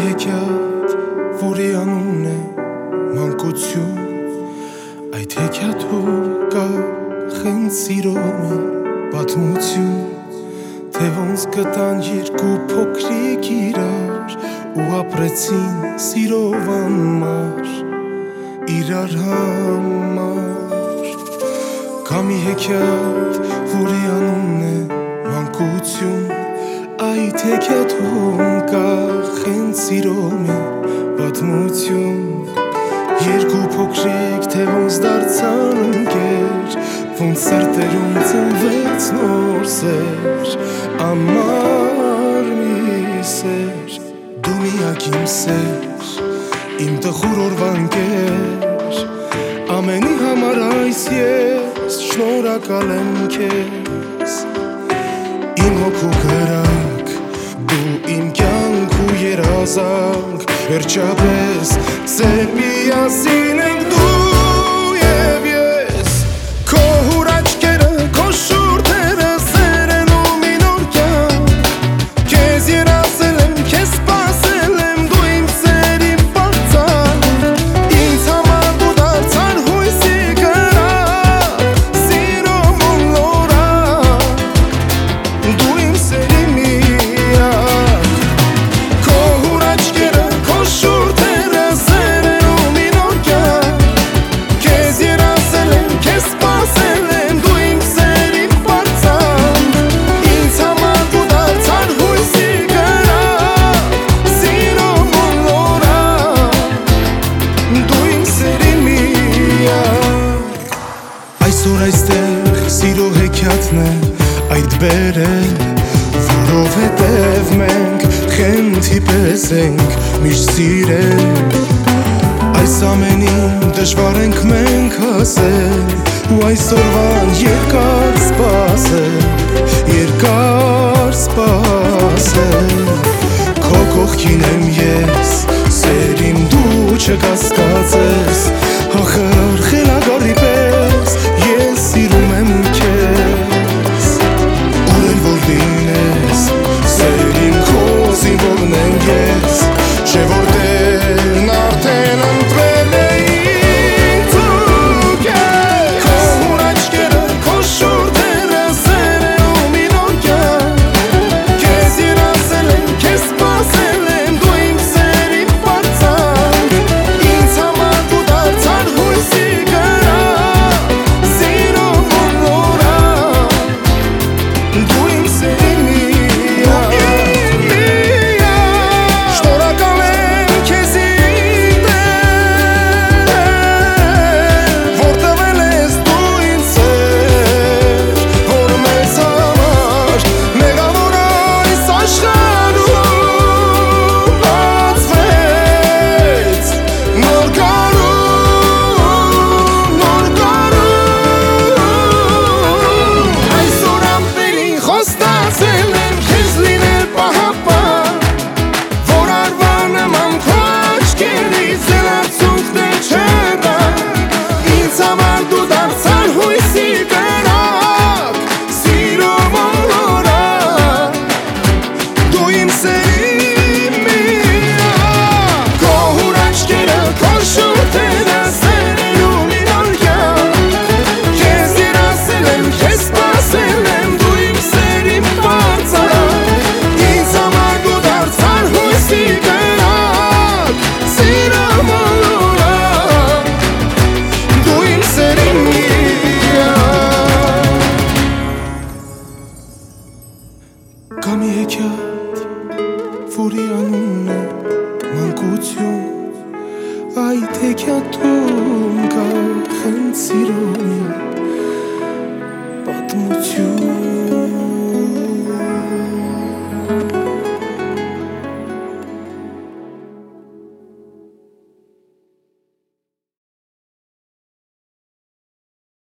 հեքիաթ, որի անունն է մանկություն Այդ հեքիաթում կա խենց սիրոմի պատմություն Թե ոնց գտան երկու փոքրիկ իրար ու ապրեցին սիրով ամար իրար համար Կա մի հեքիաթ, որի անունն է մանկություն Այդ հեքիաթում կա խենց սիրոմի պատմություն Երկու փոքրիկ թե ոնց դարձան ընկեր Ոնց սրտերում ծնվեց նոր սեր Ամար մի սեր Դու միակ իմ սեր Իմ տխուր օրվանքեր Ամենի համար այս ես շնորակալ եմ քեզ երազանք Վերջապես ծեր միասին ենք այսօր այստեղ սիրո հեքիաթն է այդ բերել Որովհետև մենք խենթի պես ենք միշտ սիրել Այս ամենին դժվար ենք մենք հասել ու այսօրվան երկար սպասել Երկար սպասել Քո կողքին եմ ես սերիմ դու չկասկածես Հախր խելագարի պես Կա մի հեքիաթ, որի անունն է մանկություն Այդ հեքիաթում կա խնձ սիրոյն